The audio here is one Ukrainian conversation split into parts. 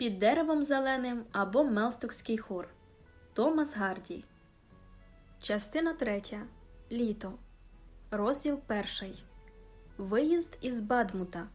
Під деревом зеленим або Мелстокський хор. Томас Гарді. Частина третя. Літо. Розділ перший. Виїзд із Бадмута.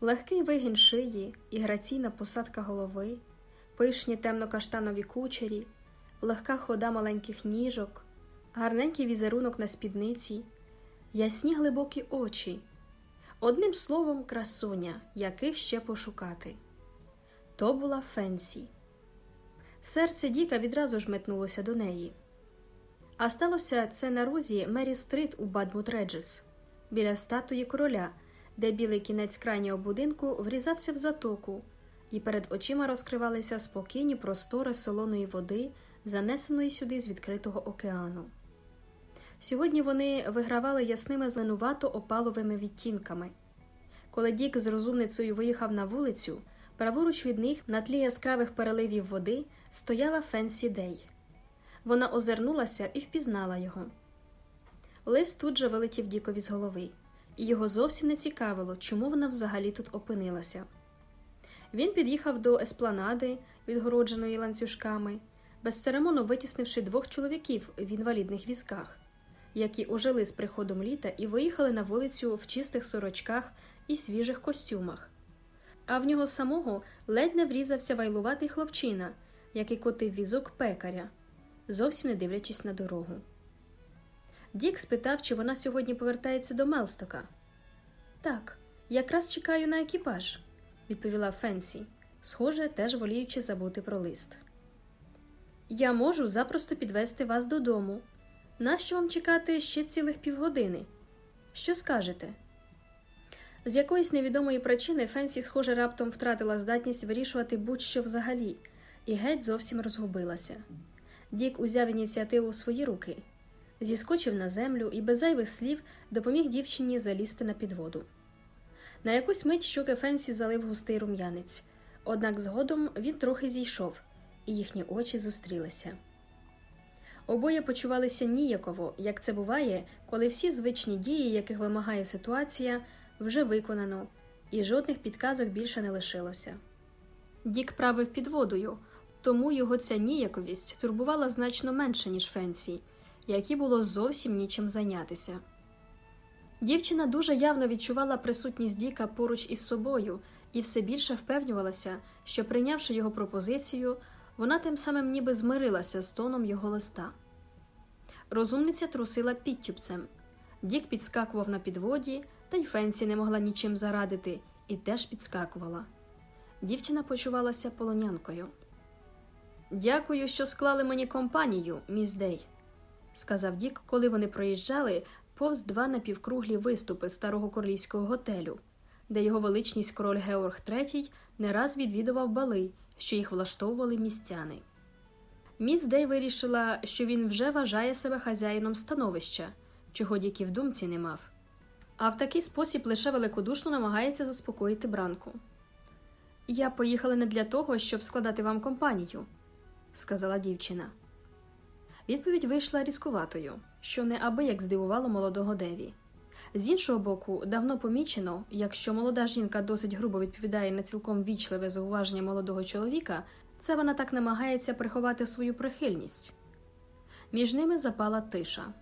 Легкий вигін шиї і граційна посадка голови, пишні темно-каштанові кучері, легка хода маленьких ніжок, гарненький візерунок на спідниці, ясні глибокі очі. Одним словом, красуня, яких ще пошукати. То була Фенсі. Серце Діка відразу ж метнулося до неї. А сталося це на розі Мері Стрит у Бадмут Реджес, біля статуї короля, де білий кінець крайнього будинку врізався в затоку, і перед очима розкривалися спокійні простори солоної води, занесеної сюди з відкритого океану. Сьогодні вони вигравали ясними зеленувато опаловими відтінками. Коли Дік з розумницею виїхав на вулицю, праворуч від них на тлі яскравих переливів води стояла Фенсі Дей. Вона озирнулася і впізнала його. Лис тут же вилетів Дікові з голови, і його зовсім не цікавило, чому вона взагалі тут опинилася. Він під'їхав до еспланади, відгородженої ланцюжками, безцеремонно витіснивши двох чоловіків в інвалідних візках які ожили з приходом літа і виїхали на вулицю в чистих сорочках і свіжих костюмах. А в нього самого ледь не врізався вайлуватий хлопчина, який котив візок пекаря, зовсім не дивлячись на дорогу. Дік спитав, чи вона сьогодні повертається до Мелстока. Так, якраз чекаю на екіпаж, відповіла Фенсі, схоже, теж воліючи забути про лист. Я можу запросто підвести вас додому, Нащо вам чекати ще цілих півгодини? Що скажете? З якоїсь невідомої причини Фенсі, схоже, раптом втратила здатність вирішувати будь-що взагалі, і геть зовсім розгубилася. Дік узяв ініціативу в свої руки, зіскочив на землю і без зайвих слів допоміг дівчині залізти на підводу. На якусь мить щоки Фенсі залив густий рум'янець, однак згодом він трохи зійшов, і їхні очі зустрілися. Обоє почувалися ніяково, як це буває, коли всі звичні дії, яких вимагає ситуація, вже виконано, і жодних підказок більше не лишилося. Дік правив підводою, тому його ця ніяковість турбувала значно менше, ніж Фенсі, якій було зовсім нічим зайнятися. Дівчина дуже явно відчувала присутність Діка поруч із собою і все більше впевнювалася, що, прийнявши його пропозицію, вона тим самим ніби змирилася з тоном його листа. Розумниця трусила підтюбцем. Дік підскакував на підводі, та й Фенсі не могла нічим зарадити, і теж підскакувала. Дівчина почувалася полонянкою. Дякую, що склали мені компанію, міс Дей, сказав Дік, коли вони проїжджали повз два напівкруглі виступи старого королівського готелю, де його величність король Георг III не раз відвідував бали, що їх влаштовували містяни. Міс Дей вирішила, що він вже вважає себе хазяїном становища, чого Дікі в думці не мав, а в такий спосіб лише великодушно намагається заспокоїти бранку. Я поїхала не для того, щоб складати вам компанію, сказала дівчина. Відповідь вийшла різкуватою, що неабияк здивувало молодого Деві. З іншого боку, давно помічено, якщо молода жінка досить грубо відповідає на цілком вічливе зауваження молодого чоловіка, це вона так намагається приховати свою прихильність. Між ними запала тиша.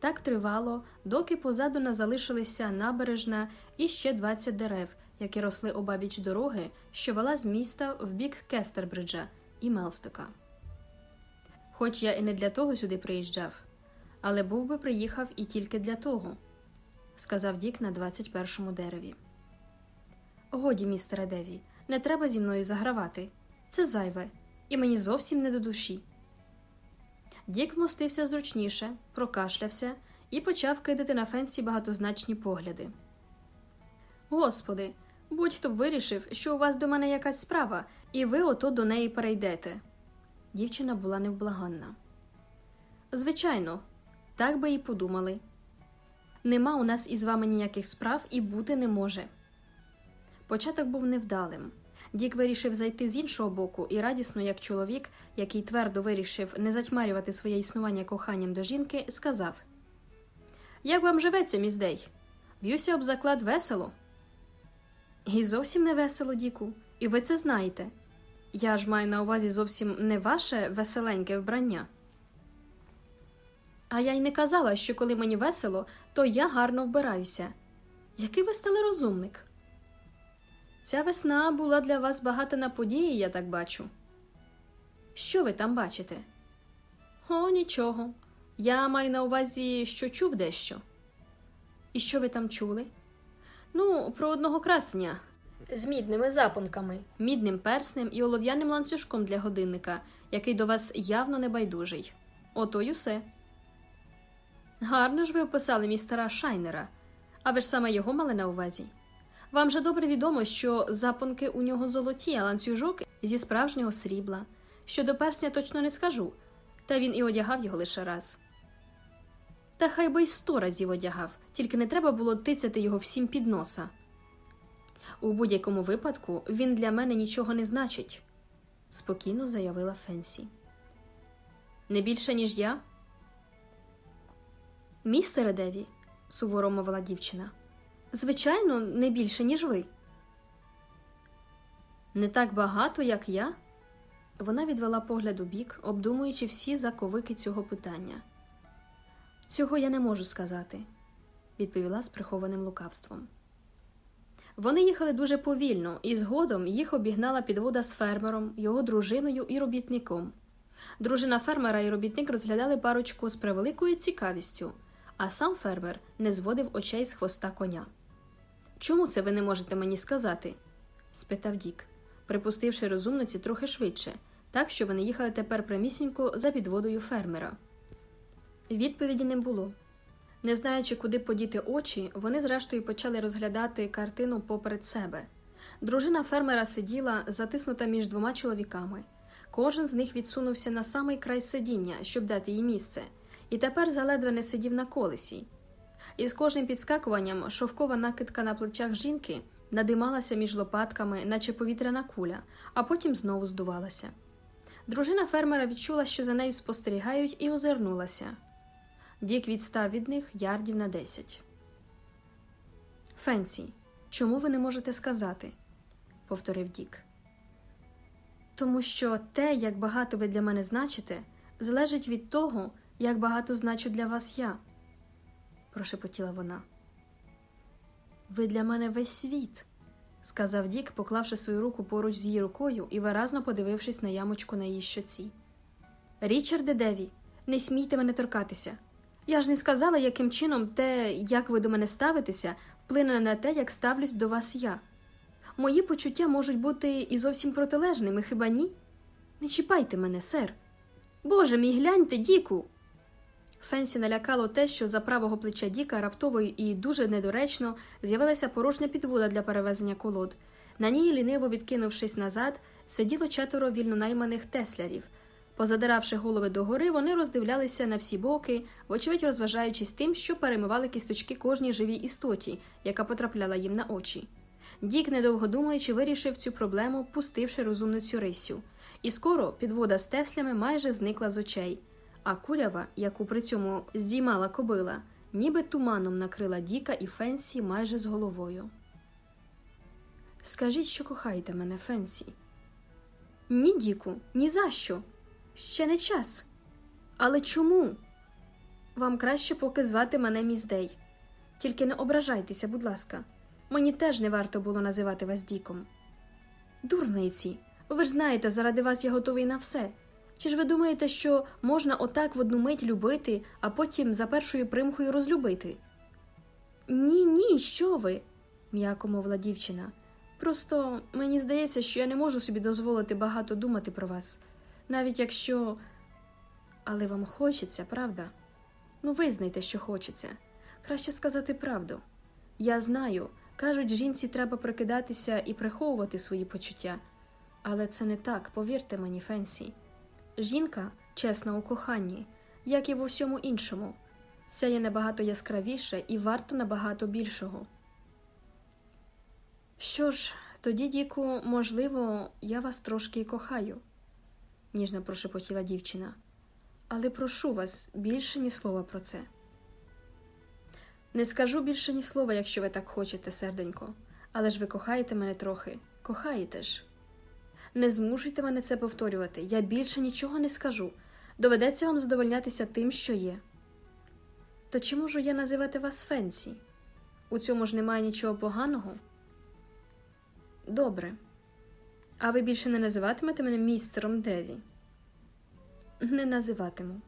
Так тривало, доки позаду не залишилися набережна і ще 20 дерев, які росли обабіч дороги, що вела з міста в бік Кестербриджа і Мелстика. Хоч я і не для того сюди приїжджав, але був би приїхав і тільки для того сказав Дік на 21-му дереві. Годі, містере Деві, не треба зі мною загравати. Це зайве, і мені зовсім не до душі. Дік вмостився зручніше, прокашлявся і почав кидати на фенсі багатозначні погляди. Господи, будь-хто б вирішив, що у вас до мене якась справа, і ви ото до неї перейдете. Дівчина була невблаганна. Звичайно, так би і подумали. Нема у нас із вами ніяких справ і бути не може. Початок був невдалим. Дік вирішив зайти з іншого боку і радісно, як чоловік, який твердо вирішив не затьмарювати своє існування коханням до жінки, сказав: Як вам живеться, міздей? Б'юся об заклад весело. І зовсім не весело, Діку, і ви це знаєте. Я ж маю на увазі зовсім не ваше веселеньке вбрання. А я й не казала, що коли мені весело, то я гарно вбираюся. Який ви стали розумник? Ця весна була для вас багата на події, я так бачу. Що ви там бачите? О, нічого. Я маю на увазі, що чув дещо. І що ви там чули? Ну, про одного красення з мідними запонками, мідним перснем і олов'яним ланцюжком для годинника, який до вас явно не байдужий. Ото й усе. Гарно ж ви описали містера Шайнера, а ви ж саме його мали на увазі. Вам же добре відомо, що запонки у нього золоті, а ланцюжок зі справжнього срібла. Щодо персня точно не скажу, та він і одягав його лише раз. Та хай би й сто разів одягав, тільки не треба було тицяти його всім під носа. У будь-якому випадку він для мене нічого не значить, спокійно заявила Фенсі. Не більше, ніж я. Містере Деві, суворо мовила дівчина. Звичайно, не більше, ніж ви. Не так багато, як я. Вона відвела погляд у бік, обдумуючи всі заковики цього питання. Цього я не можу сказати, відповіла з прихованим лукавством. Вони їхали дуже повільно, і згодом їх обігнала підвода з фермером, його дружиною і робітником. Дружина фермера і робітник розглядали парочку з превеликою цікавістю, а сам фермер не зводив очей з хвоста коня. Чому це ви не можете мені сказати? спитав Дік, припустивши розумниці трохи швидше, так що вони їхали тепер прямісінько за підводою фермера. Відповіді не було. Не знаючи, куди подіти очі, вони зрештою почали розглядати картину поперед себе. Дружина фермера сиділа, затиснута між двома чоловіками. Кожен з них відсунувся на самий край сидіння, щоб дати їй місце, і тепер заледве не сидів на колесі. І з кожним підскакуванням шовкова накидка на плечах жінки надималася між лопатками, наче повітряна куля, а потім знову здувалася. Дружина фермера відчула, що за нею спостерігають, і озирнулася. Дік відстав від них ярдів на десять. Фенсі, чому ви не можете сказати? повторив Дік. Тому що те, як багато ви для мене значите, залежить від того, як багато значу для вас я, прошепотіла вона. Ви для мене весь світ, сказав Дік, поклавши свою руку поруч з її рукою і виразно подивившись на ямочку на її щоці. Річарде Деві, не смійте мене торкатися. Я ж не сказала, яким чином те, як ви до мене ставитеся, вплине на те, як ставлюсь до вас я. Мої почуття можуть бути і зовсім протилежними, хіба ні? Не чіпайте мене, сер. Боже мій гляньте, Діку. Фенсі налякало те, що за правого плеча Діка раптово і дуже недоречно з'явилася порожня підвода для перевезення колод. На ній, ліниво відкинувшись назад, сиділо четверо вільнонайманих теслярів. Позадиравши голови догори, вони роздивлялися на всі боки, вочевидь розважаючись тим, що перемивали кісточки кожній живій істоті, яка потрапляла їм на очі. Дік, недовго думаючи, вирішив цю проблему, пустивши розумницю рисю. І скоро підвода з теслями майже зникла з очей, а курява, яку при цьому здіймала кобила, ніби туманом накрила Діка і Фенсі майже з головою. Скажіть, що кохаєте мене, Фенсі? Ні, Діку, ні за що. Ще не час. Але чому? Вам краще поки звати мене міздей. Тільки не ображайтеся, будь ласка. Мені теж не варто було називати вас Діком. Дурниці, ви ж знаєте, заради вас я готовий на все. Чи ж ви думаєте, що можна отак в одну мить любити, а потім за першою примхою розлюбити? Ні, ні, що ви, м'яко мовила дівчина. Просто мені здається, що я не можу собі дозволити багато думати про вас, навіть якщо. Але вам хочеться, правда? Ну, визнайте, що хочеться. Краще сказати правду. Я знаю, кажуть, жінці треба прикидатися і приховувати свої почуття. Але це не так, повірте мені, Фенсі. Жінка чесна у коханні, як і в усьому іншому, сяє набагато яскравіше і варто набагато більшого. Що ж, тоді, Діку, можливо, я вас трошки кохаю, ніжно прошепотіла дівчина. Але прошу вас більше ні слова про це. Не скажу більше ні слова, якщо ви так хочете, серденько, Але ж ви кохаєте мене трохи, кохаєте ж. Не змушуйте мене це повторювати, я більше нічого не скажу. Доведеться вам задовольнятися тим, що є. То чи можу я називати вас Фенсі? У цьому ж немає нічого поганого? Добре. А ви більше не називатимете мене містером Деві? Не називатиму.